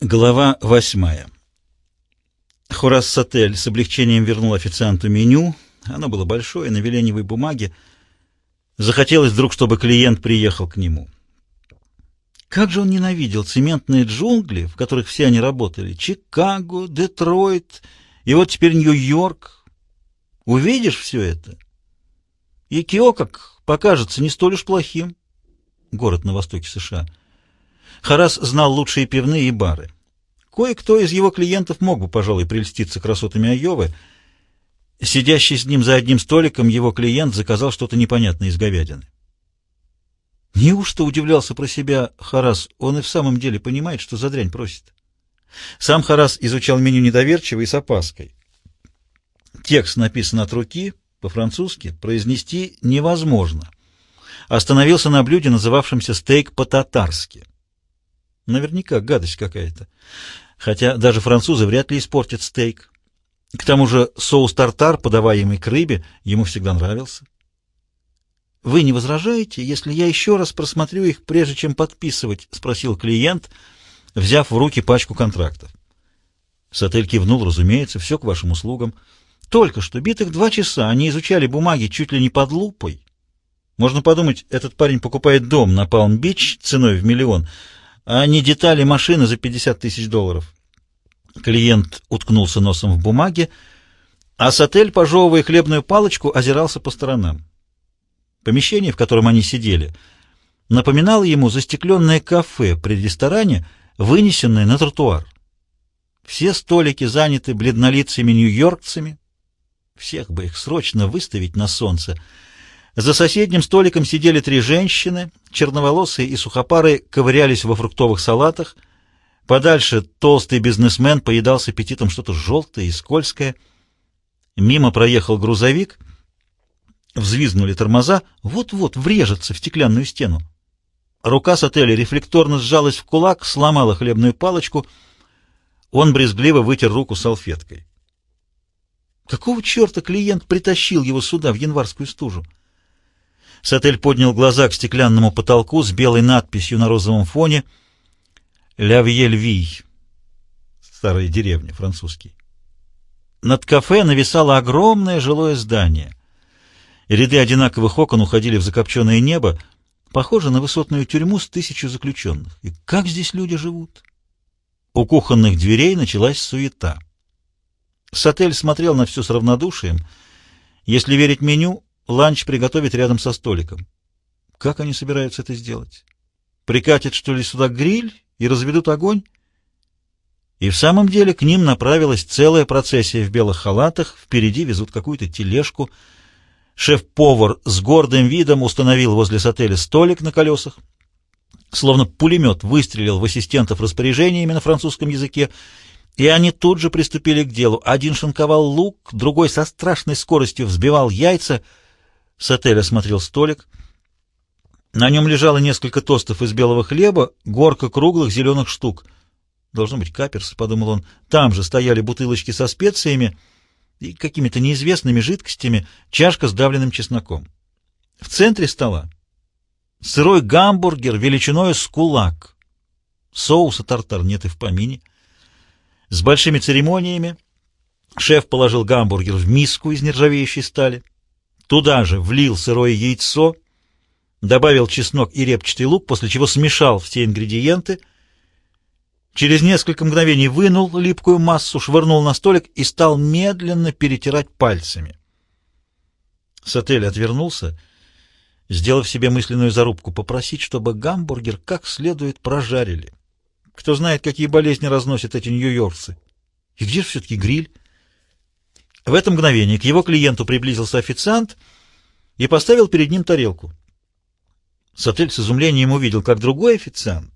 Глава восьмая. Хорас Сатель с облегчением вернул официанту меню. Оно было большое, на веленевой бумаге. Захотелось вдруг, чтобы клиент приехал к нему. Как же он ненавидел цементные джунгли, в которых все они работали. Чикаго, Детройт и вот теперь Нью-Йорк. Увидишь все это? И Киокок покажется не столь уж плохим. Город на востоке США. Харас знал лучшие пивные и бары. Кое-кто из его клиентов мог бы, пожалуй, прельститься красотами Айовы. Сидящий с ним за одним столиком, его клиент заказал что-то непонятное из говядины. Неужто удивлялся про себя Харас, он и в самом деле понимает, что за дрянь просит? Сам Харас изучал меню недоверчиво и с опаской. Текст написан от руки, по-французски, произнести невозможно. Остановился на блюде, называвшемся стейк по-татарски. Наверняка гадость какая-то. Хотя даже французы вряд ли испортят стейк. К тому же соус тартар, подаваемый к рыбе, ему всегда нравился. «Вы не возражаете, если я еще раз просмотрю их, прежде чем подписывать?» — спросил клиент, взяв в руки пачку контрактов. Сатель кивнул, разумеется, все к вашим услугам. Только что, битых два часа, они изучали бумаги чуть ли не под лупой. Можно подумать, этот парень покупает дом на Палм-Бич ценой в миллион — а не детали машины за 50 тысяч долларов. Клиент уткнулся носом в бумаге, а Сатель, пожевывая хлебную палочку, озирался по сторонам. Помещение, в котором они сидели, напоминало ему застекленное кафе при ресторане, вынесенное на тротуар. Все столики заняты бледнолицами нью-йоркцами. Всех бы их срочно выставить на солнце — за соседним столиком сидели три женщины, черноволосые и сухопарые, ковырялись во фруктовых салатах. Подальше толстый бизнесмен поедал с аппетитом что-то желтое и скользкое. Мимо проехал грузовик, взвизгнули тормоза, вот-вот врежется в стеклянную стену. Рука с отеля рефлекторно сжалась в кулак, сломала хлебную палочку. Он брезгливо вытер руку салфеткой. Какого черта клиент притащил его сюда, в январскую стужу? Сатель поднял глаза к стеклянному потолку с белой надписью на розовом фоне «Лявьель-Вий» — старая деревня, французский. Над кафе нависало огромное жилое здание. Ряды одинаковых окон уходили в закопченное небо, похоже на высотную тюрьму с тысячу заключенных. И как здесь люди живут? У кухонных дверей началась суета. Сатель смотрел на все с равнодушием. Если верить меню, ланч приготовить рядом со столиком. Как они собираются это сделать? Прикатят, что ли, сюда гриль и разведут огонь? И в самом деле к ним направилась целая процессия в белых халатах, впереди везут какую-то тележку. Шеф-повар с гордым видом установил возле сотеля столик на колесах, словно пулемет выстрелил в ассистентов распоряжениями на французском языке, и они тут же приступили к делу. Один шинковал лук, другой со страшной скоростью взбивал яйца — Сатель осмотрел столик. На нем лежало несколько тостов из белого хлеба, горка круглых зеленых штук. Должно быть каперс, — подумал он. Там же стояли бутылочки со специями и какими-то неизвестными жидкостями, чашка с давленным чесноком. В центре стола сырой гамбургер величиной с кулак. Соуса тартар нет и в помине. С большими церемониями шеф положил гамбургер в миску из нержавеющей стали. Туда же влил сырое яйцо, добавил чеснок и репчатый лук, после чего смешал все ингредиенты. Через несколько мгновений вынул липкую массу, швырнул на столик и стал медленно перетирать пальцами. Сатель отвернулся, сделав себе мысленную зарубку, попросить, чтобы гамбургер как следует прожарили. Кто знает, какие болезни разносят эти нью-йоркцы. И где же все-таки гриль? В это мгновение к его клиенту приблизился официант и поставил перед ним тарелку. Сатель с изумлением увидел, как другой официант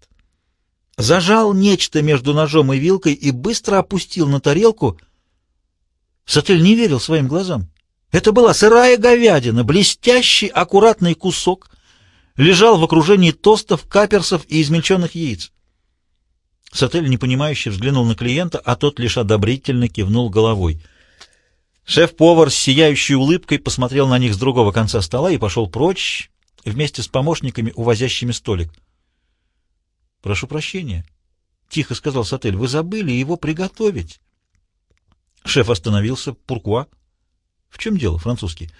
зажал нечто между ножом и вилкой и быстро опустил на тарелку. Сатель не верил своим глазам. Это была сырая говядина, блестящий, аккуратный кусок, лежал в окружении тостов, каперсов и измельченных яиц. Сатель непонимающе взглянул на клиента, а тот лишь одобрительно кивнул головой — Шеф-повар с сияющей улыбкой посмотрел на них с другого конца стола и пошел прочь вместе с помощниками, увозящими столик. «Прошу прощения. тихо сказал Сатель. «Вы забыли его приготовить». Шеф остановился. «Пуркуа?» «В чем дело, французский?»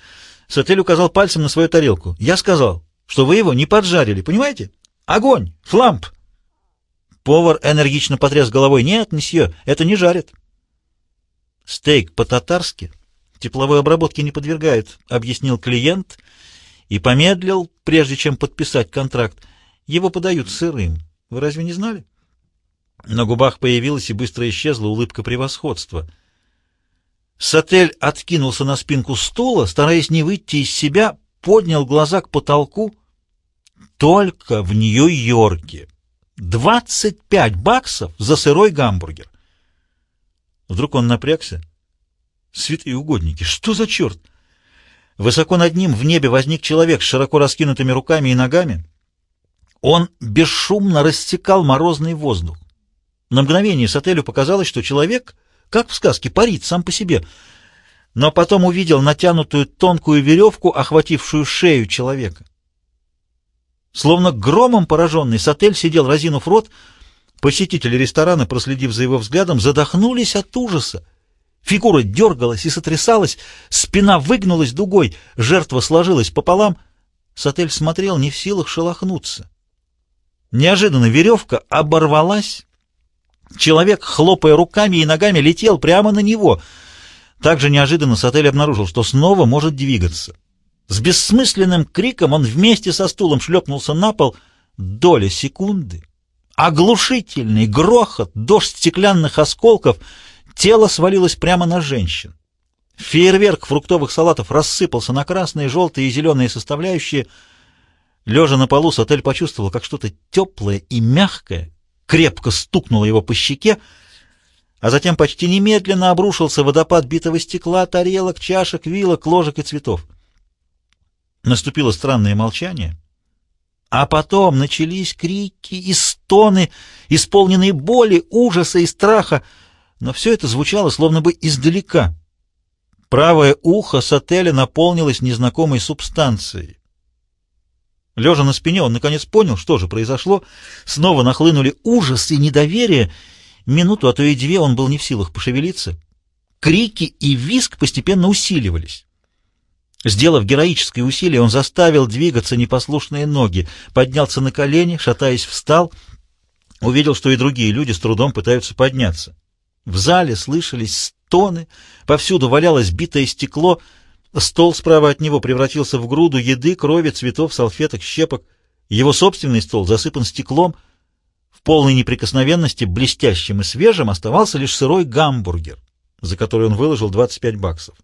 Сатель указал пальцем на свою тарелку. «Я сказал, что вы его не поджарили, понимаете? Огонь! Фламп!» Повар энергично потряс головой. «Нет, месье, это не жарит». «Стейк по-татарски тепловой обработке не подвергают», — объяснил клиент и помедлил, прежде чем подписать контракт. «Его подают сырым. Вы разве не знали?» На губах появилась и быстро исчезла улыбка превосходства. Сатель откинулся на спинку стула, стараясь не выйти из себя, поднял глаза к потолку. Только в Нью-Йорке. Двадцать пять баксов за сырой гамбургер. Вдруг он напрягся. Святые угодники, что за черт? Высоко над ним в небе возник человек с широко раскинутыми руками и ногами. Он бесшумно рассекал морозный воздух. На мгновение Сателю показалось, что человек, как в сказке, парит сам по себе, но потом увидел натянутую тонкую веревку, охватившую шею человека. Словно громом пораженный, Сатель сидел, разинув рот. Посетители ресторана, проследив за его взглядом, задохнулись от ужаса. Фигура дергалась и сотрясалась, спина выгнулась дугой, жертва сложилась пополам. Сатель смотрел, не в силах шелохнуться. Неожиданно веревка оборвалась. Человек, хлопая руками и ногами, летел прямо на него. Также неожиданно Сатель обнаружил, что снова может двигаться. С бессмысленным криком он вместе со стулом шлепнулся на пол. Доля секунды. Оглушительный грохот, дождь стеклянных осколков. Тело свалилось прямо на женщин. Фейерверк фруктовых салатов рассыпался на красные, желтые и зеленые составляющие — Лежа на полу, Сатель почувствовал, как что-то теплое и мягкое крепко стукнуло его по щеке, а затем почти немедленно обрушился водопад битого стекла, тарелок, чашек, вилок, ложек и цветов. Наступило странное молчание, а потом начались крики и стоны, исполненные боли, ужаса и страха, но все это звучало словно бы издалека. Правое ухо Сателя наполнилось незнакомой субстанцией. Лежа на спине, он наконец понял, что же произошло. Снова нахлынули ужас и недоверие. Минуту, а то и две он был не в силах пошевелиться. Крики и визг постепенно усиливались. Сделав героическое усилие, он заставил двигаться непослушные ноги, поднялся на колени, шатаясь, встал, увидел, что и другие люди с трудом пытаются подняться. В зале слышались стоны, повсюду валялось битое стекло — Стол справа от него превратился в груду еды, крови, цветов, салфеток, щепок. Его собственный стол засыпан стеклом. В полной неприкосновенности, блестящим и свежим, оставался лишь сырой гамбургер, за который он выложил 25 баксов.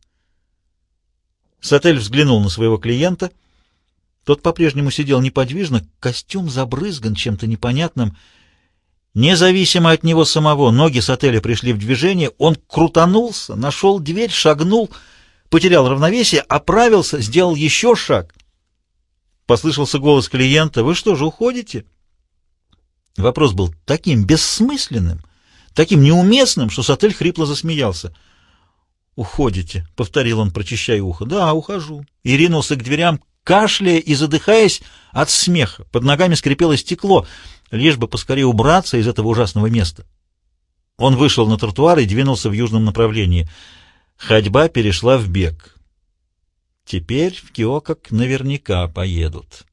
Сатель взглянул на своего клиента. Тот по-прежнему сидел неподвижно, костюм забрызган чем-то непонятным. Независимо от него самого, ноги Сателя пришли в движение, он крутанулся, нашел дверь, шагнул — потерял равновесие, оправился, сделал еще шаг. Послышался голос клиента. «Вы что же, уходите?» Вопрос был таким бессмысленным, таким неуместным, что Сатель хрипло засмеялся. «Уходите», — повторил он, прочищая ухо. «Да, ухожу». И ринулся к дверям, кашляя и задыхаясь от смеха. Под ногами скрипело стекло, лишь бы поскорее убраться из этого ужасного места. Он вышел на тротуар и двинулся в южном направлении — Ходьба перешла в бег. Теперь в Киокок наверняка поедут.